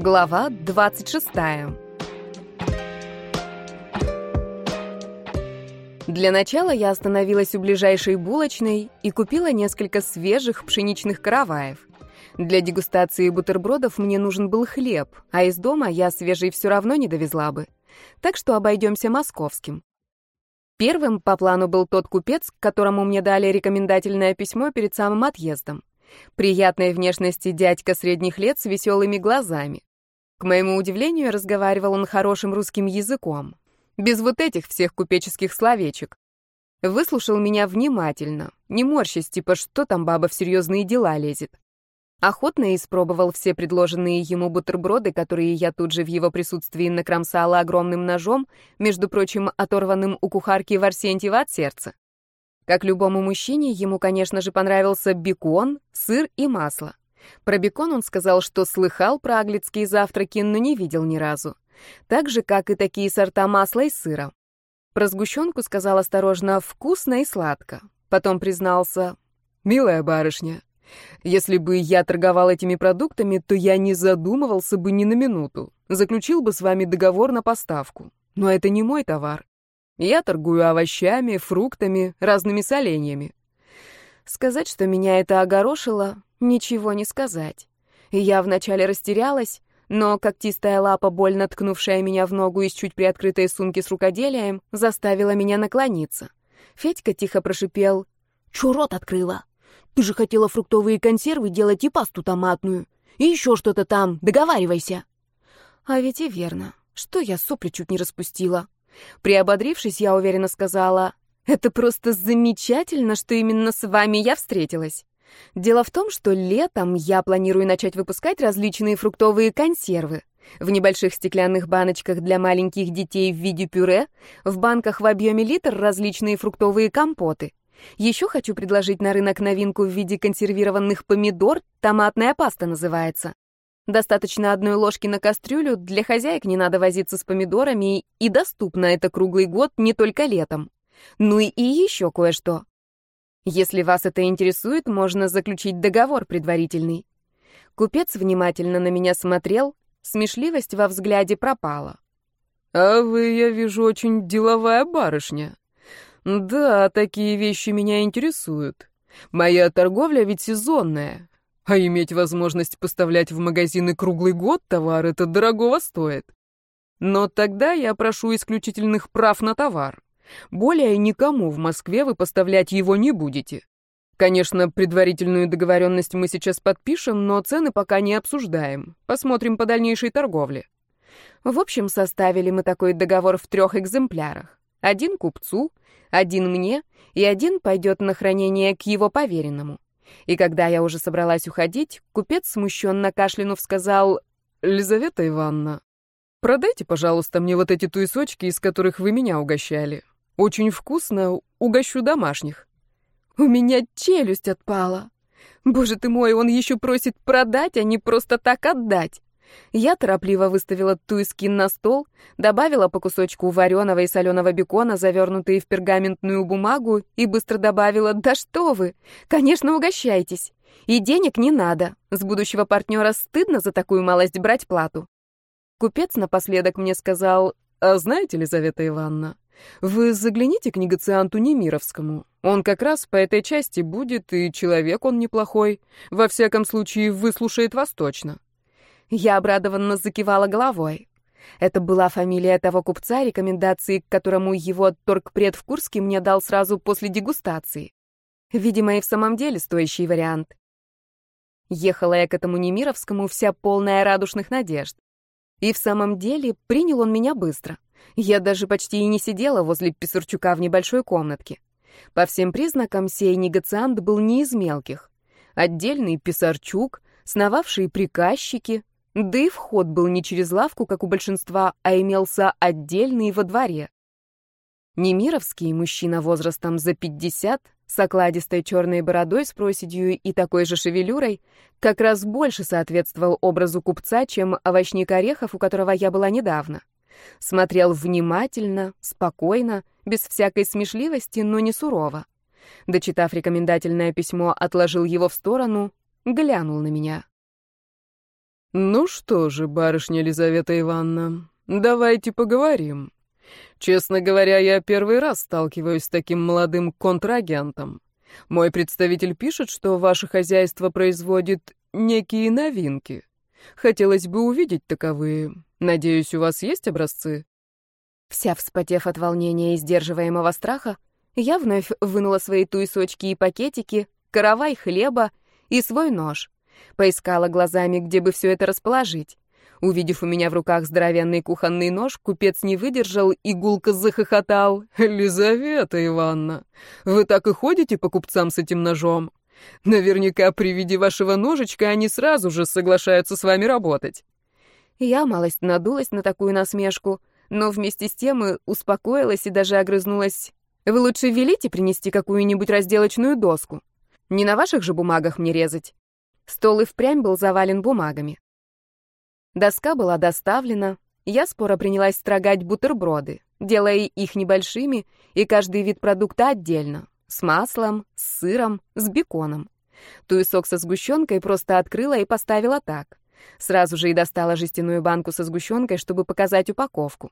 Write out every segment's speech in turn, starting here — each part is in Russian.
Глава 26. Для начала я остановилась у ближайшей булочной и купила несколько свежих пшеничных караваев. Для дегустации бутербродов мне нужен был хлеб, а из дома я свежий все равно не довезла бы. Так что обойдемся московским. Первым по плану был тот купец, которому мне дали рекомендательное письмо перед самым отъездом. Приятной внешности дядька средних лет с веселыми глазами. К моему удивлению, разговаривал он хорошим русским языком, без вот этих всех купеческих словечек. Выслушал меня внимательно, не морщись, типа, что там баба в серьезные дела лезет. Охотно испробовал все предложенные ему бутерброды, которые я тут же в его присутствии накромсала огромным ножом, между прочим, оторванным у кухарки в Арсентьева от сердца. Как любому мужчине, ему, конечно же, понравился бекон, сыр и масло. Про бекон он сказал, что слыхал про аглицкие завтраки, но не видел ни разу. Так же, как и такие сорта масла и сыра. Про сгущенку сказал осторожно «вкусно и сладко». Потом признался «Милая барышня, если бы я торговал этими продуктами, то я не задумывался бы ни на минуту. Заключил бы с вами договор на поставку. Но это не мой товар. Я торгую овощами, фруктами, разными соленьями. Сказать, что меня это огорошило, Ничего не сказать. Я вначале растерялась, но когтистая лапа, больно ткнувшая меня в ногу из чуть приоткрытой сумки с рукоделием, заставила меня наклониться. Федька тихо прошипел. «Чё рот открыла? Ты же хотела фруктовые консервы делать и пасту томатную. И еще что-то там, договаривайся». А ведь и верно. Что я сопли чуть не распустила. Приободрившись, я уверенно сказала, «Это просто замечательно, что именно с вами я встретилась. Дело в том, что летом я планирую начать выпускать различные фруктовые консервы. В небольших стеклянных баночках для маленьких детей в виде пюре, в банках в объеме литр различные фруктовые компоты. Еще хочу предложить на рынок новинку в виде консервированных помидор, томатная паста называется. Достаточно одной ложки на кастрюлю, для хозяек не надо возиться с помидорами, и доступно это круглый год, не только летом. Ну и еще кое-что. Если вас это интересует, можно заключить договор предварительный. Купец внимательно на меня смотрел, смешливость во взгляде пропала. «А вы, я вижу, очень деловая барышня. Да, такие вещи меня интересуют. Моя торговля ведь сезонная, а иметь возможность поставлять в магазины круглый год товар — это дорогого стоит. Но тогда я прошу исключительных прав на товар. Более никому в Москве вы поставлять его не будете. Конечно, предварительную договоренность мы сейчас подпишем, но цены пока не обсуждаем. Посмотрим по дальнейшей торговле. В общем, составили мы такой договор в трех экземплярах. Один купцу, один мне и один пойдет на хранение к его поверенному. И когда я уже собралась уходить, купец, смущенно кашлянув, сказал, «Лизавета Ивановна, продайте, пожалуйста, мне вот эти туесочки, из которых вы меня угощали. Очень вкусно, угощу домашних. У меня челюсть отпала. Боже ты мой, он еще просит продать, а не просто так отдать. Я торопливо выставила туискин на стол, добавила по кусочку вареного и соленого бекона, завернутые в пергаментную бумагу, и быстро добавила «Да что вы! Конечно, угощайтесь! И денег не надо. С будущего партнера стыдно за такую малость брать плату». Купец напоследок мне сказал «А знаете, Лизавета Ивановна, вы загляните к негацианту Немировскому. Он как раз по этой части будет, и человек он неплохой. Во всяком случае, выслушает вас точно». Я обрадованно закивала головой. Это была фамилия того купца, рекомендации к которому его торгпред в Курске мне дал сразу после дегустации. Видимо, и в самом деле стоящий вариант. Ехала я к этому Немировскому вся полная радушных надежд. И в самом деле принял он меня быстро. Я даже почти и не сидела возле Писарчука в небольшой комнатке. По всем признакам, сей негациант был не из мелких. Отдельный Писарчук, сновавшие приказчики, да и вход был не через лавку, как у большинства, а имелся отдельный во дворе. Немировский, мужчина возрастом за 50, с окладистой черной бородой с проседью и такой же шевелюрой, как раз больше соответствовал образу купца, чем овощник Орехов, у которого я была недавно. Смотрел внимательно, спокойно, без всякой смешливости, но не сурово. Дочитав рекомендательное письмо, отложил его в сторону, глянул на меня. «Ну что же, барышня Елизавета Ивановна, давайте поговорим. Честно говоря, я первый раз сталкиваюсь с таким молодым контрагентом. Мой представитель пишет, что ваше хозяйство производит некие новинки. Хотелось бы увидеть таковые. Надеюсь, у вас есть образцы?» Вся вспотев от волнения и сдерживаемого страха, я вновь вынула свои туесочки и пакетики, каравай хлеба и свой нож. Поискала глазами, где бы все это расположить. Увидев у меня в руках здоровенный кухонный нож, купец не выдержал и гулко захохотал. «Лизавета Ивановна, вы так и ходите по купцам с этим ножом? Наверняка при виде вашего ножичка они сразу же соглашаются с вами работать». Я малость надулась на такую насмешку, но вместе с тем и успокоилась и даже огрызнулась. «Вы лучше велите принести какую-нибудь разделочную доску. Не на ваших же бумагах мне резать». Стол и впрямь был завален бумагами. Доска была доставлена, я споро принялась строгать бутерброды, делая их небольшими и каждый вид продукта отдельно, с маслом, с сыром, с беконом. Туесок со сгущенкой просто открыла и поставила так. Сразу же и достала жестяную банку со сгущенкой, чтобы показать упаковку.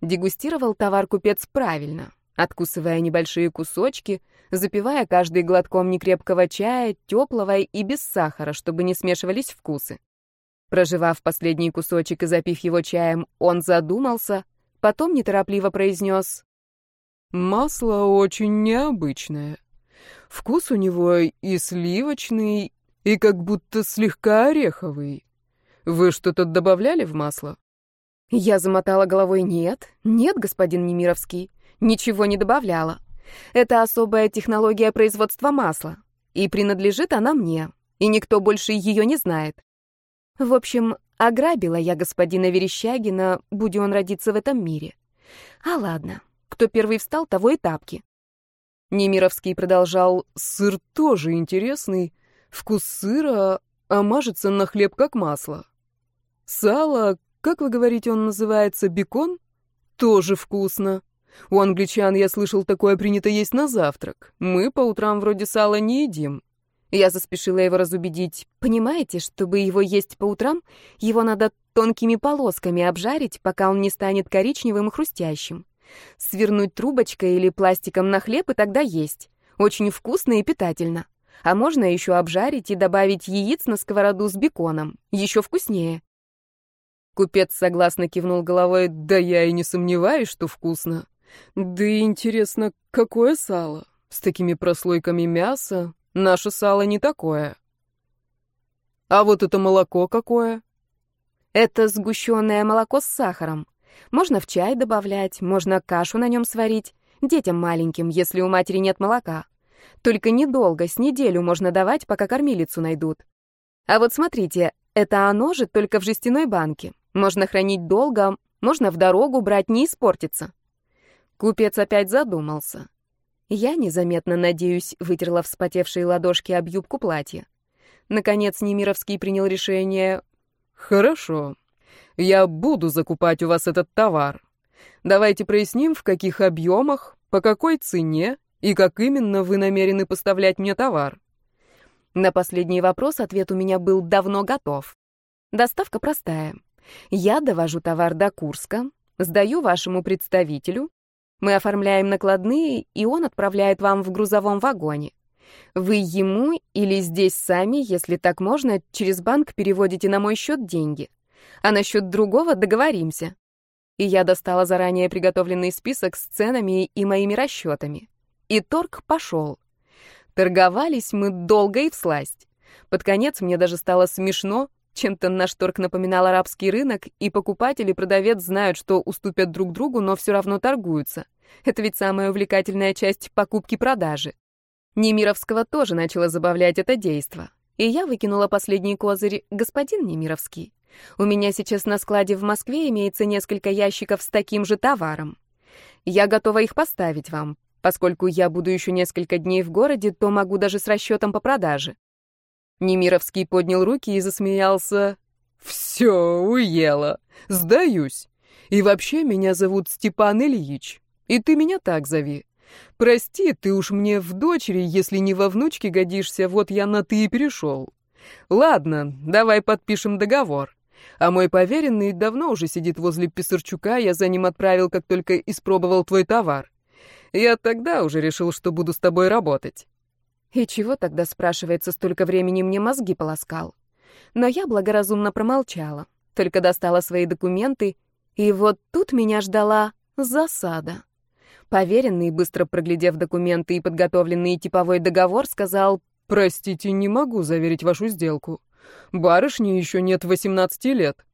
Дегустировал товар купец правильно, откусывая небольшие кусочки, запивая каждый глотком некрепкого чая, теплого и без сахара, чтобы не смешивались вкусы. Проживав последний кусочек и запив его чаем, он задумался, потом неторопливо произнес «Масло очень необычное. Вкус у него и сливочный, и как будто слегка ореховый. Вы что-то добавляли в масло?» Я замотала головой «нет, нет, господин Немировский». Ничего не добавляла. Это особая технология производства масла. И принадлежит она мне. И никто больше ее не знает. В общем, ограбила я господина Верещагина, будь он родиться в этом мире. А ладно, кто первый встал, того и тапки. Немировский продолжал. Сыр тоже интересный. Вкус сыра, а мажется на хлеб как масло. Сало, как вы говорите, он называется, бекон? Тоже вкусно. У англичан, я слышал, такое принято есть на завтрак. Мы по утрам вроде сала не едим. Я заспешила его разубедить. Понимаете, чтобы его есть по утрам, его надо тонкими полосками обжарить, пока он не станет коричневым и хрустящим. Свернуть трубочкой или пластиком на хлеб и тогда есть. Очень вкусно и питательно. А можно еще обжарить и добавить яиц на сковороду с беконом. Еще вкуснее. Купец согласно кивнул головой. «Да я и не сомневаюсь, что вкусно. Да и интересно, какое сало? С такими прослойками мяса? Наше сало не такое. А вот это молоко какое? Это сгущенное молоко с сахаром. Можно в чай добавлять, можно кашу на нем сварить. Детям маленьким, если у матери нет молока. Только недолго, с неделю можно давать, пока кормилицу найдут. А вот смотрите, это оно же только в жестяной банке. Можно хранить долго, можно в дорогу брать, не испортится. Купец опять задумался. Я незаметно, надеюсь, вытерла вспотевшие ладошки об юбку платья. Наконец Немировский принял решение. «Хорошо. Я буду закупать у вас этот товар. Давайте проясним, в каких объемах, по какой цене и как именно вы намерены поставлять мне товар». На последний вопрос ответ у меня был давно готов. Доставка простая. Я довожу товар до Курска, сдаю вашему представителю, мы оформляем накладные, и он отправляет вам в грузовом вагоне. Вы ему или здесь сами, если так можно, через банк переводите на мой счет деньги. А насчет другого договоримся. И я достала заранее приготовленный список с ценами и моими расчетами. И торг пошел. Торговались мы долго и всласть. Под конец мне даже стало смешно, чем-то наш торг напоминал арабский рынок, и покупатель и продавец знают, что уступят друг другу, но все равно торгуются. Это ведь самая увлекательная часть покупки-продажи. Немировского тоже начало забавлять это действо. И я выкинула последний козырь «Господин Немировский». У меня сейчас на складе в Москве имеется несколько ящиков с таким же товаром. Я готова их поставить вам. Поскольку я буду еще несколько дней в городе, то могу даже с расчетом по продаже. Немировский поднял руки и засмеялся. «Все, уела. Сдаюсь. И вообще меня зовут Степан Ильич. И ты меня так зови. Прости, ты уж мне в дочери, если не во внучке годишься, вот я на «ты» и перешел. Ладно, давай подпишем договор. А мой поверенный давно уже сидит возле Писарчука, я за ним отправил, как только испробовал твой товар. Я тогда уже решил, что буду с тобой работать. И чего тогда, спрашивается, столько времени мне мозги полоскал? Но я благоразумно промолчала, только достала свои документы, и вот тут меня ждала засада. Поверенный, быстро проглядев документы и подготовленный типовой договор, сказал «Простите, не могу заверить вашу сделку. Барышне еще нет 18 лет».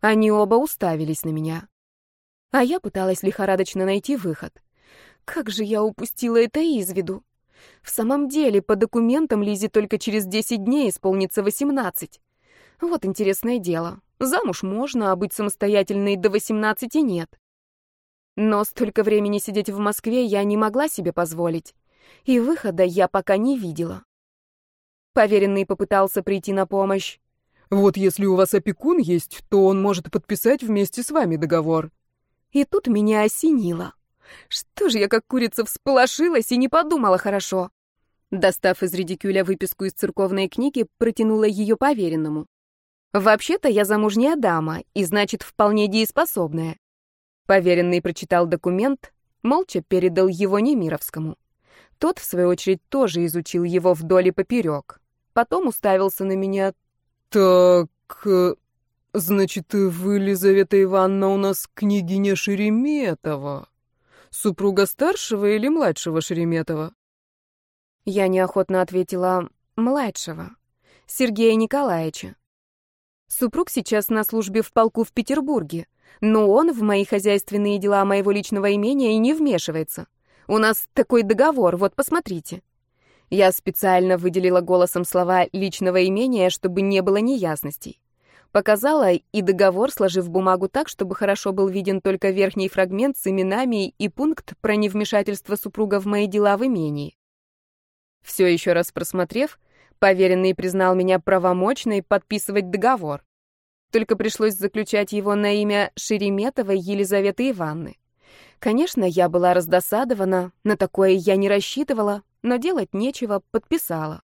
Они оба уставились на меня. А я пыталась лихорадочно найти выход. Как же я упустила это из виду? В самом деле, по документам Лизе только через 10 дней исполнится 18. Вот интересное дело. Замуж можно, а быть самостоятельной до 18 нет. Но столько времени сидеть в Москве я не могла себе позволить. И выхода я пока не видела. Поверенный попытался прийти на помощь. «Вот если у вас опекун есть, то он может подписать вместе с вами договор». И тут меня осенило. Что же я как курица всполошилась и не подумала хорошо. Достав из редикюля выписку из церковной книги, протянула ее поверенному. «Вообще-то я замужняя дама, и значит, вполне дееспособная». Поверенный прочитал документ, молча передал его Немировскому. Тот, в свою очередь, тоже изучил его вдоль и поперек. Потом уставился на меня. «Так, э, значит, вы, Лизавета Ивановна, у нас княгиня Шереметова. Супруга старшего или младшего Шереметова?» Я неохотно ответила «младшего, Сергея Николаевича». Супруг сейчас на службе в полку в Петербурге, но он в мои хозяйственные дела моего личного имения и не вмешивается. У нас такой договор, вот посмотрите». Я специально выделила голосом слова «личного имения», чтобы не было неясностей. Показала и договор, сложив бумагу так, чтобы хорошо был виден только верхний фрагмент с именами и пункт про невмешательство супруга в мои дела в имении. Все еще раз просмотрев, поверенный признал меня правомочной подписывать договор. Только пришлось заключать его на имя Шереметовой Елизаветы Ивановны. Конечно, я была раздосадована, на такое я не рассчитывала, но делать нечего, подписала.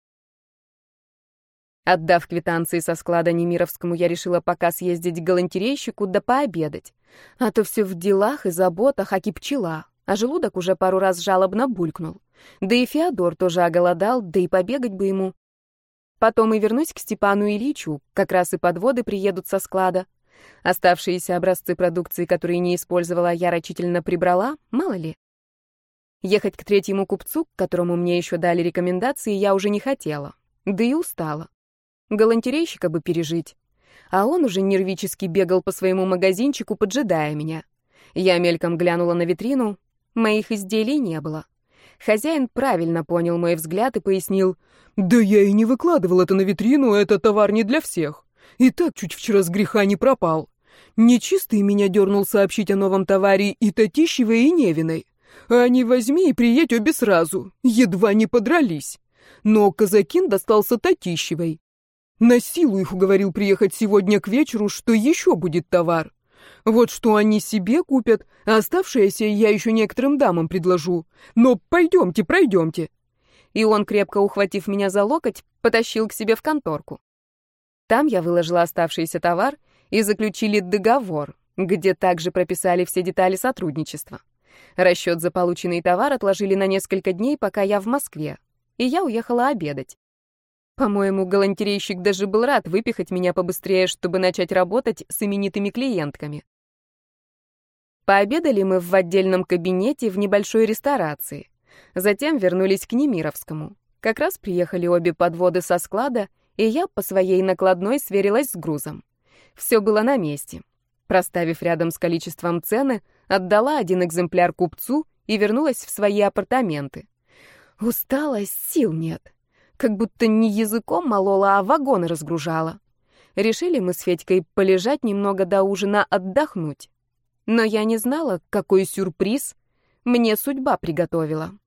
Отдав квитанции со склада Немировскому, я решила пока съездить к галантерейщику да пообедать. А то все в делах и заботах, аки пчела, а желудок уже пару раз жалобно булькнул. Да и Феодор тоже оголодал, да и побегать бы ему. Потом и вернусь к Степану Ильичу, как раз и подводы приедут со склада. Оставшиеся образцы продукции, которые не использовала, я рачительно прибрала, мало ли. Ехать к третьему купцу, которому мне еще дали рекомендации, я уже не хотела. Да и устала. Галантерейщика бы пережить. А он уже нервически бегал по своему магазинчику, поджидая меня. Я мельком глянула на витрину. Моих изделий не было. Хозяин правильно понял мой взгляд и пояснил. «Да я и не выкладывал это на витрину, это товар не для всех. И так чуть вчера с греха не пропал. Нечистый меня дернул сообщить о новом товаре и Татищевой, и Невиной. А не возьми и приедь обе сразу. Едва не подрались. Но Казакин достался Татищевой. На силу их уговорил приехать сегодня к вечеру, что еще будет товар. Вот что они себе купят, а оставшееся я еще некоторым дамам предложу. Но пойдемте, пройдемте. И он, крепко ухватив меня за локоть, потащил к себе в конторку. Там я выложила оставшийся товар и заключили договор, где также прописали все детали сотрудничества. Расчет за полученный товар отложили на несколько дней, пока я в Москве, и я уехала обедать. По-моему, галантерейщик даже был рад выпихать меня побыстрее, чтобы начать работать с именитыми клиентками. Пообедали мы в отдельном кабинете в небольшой ресторации. Затем вернулись к Немировскому. Как раз приехали обе подводы со склада, и я по своей накладной сверилась с грузом. Все было на месте. Проставив рядом с количеством цены, отдала один экземпляр купцу и вернулась в свои апартаменты. Устала, сил нет. Как будто не языком молола, а вагоны разгружала. Решили мы с Федькой полежать немного до ужина, отдохнуть. Но я не знала, какой сюрприз мне судьба приготовила.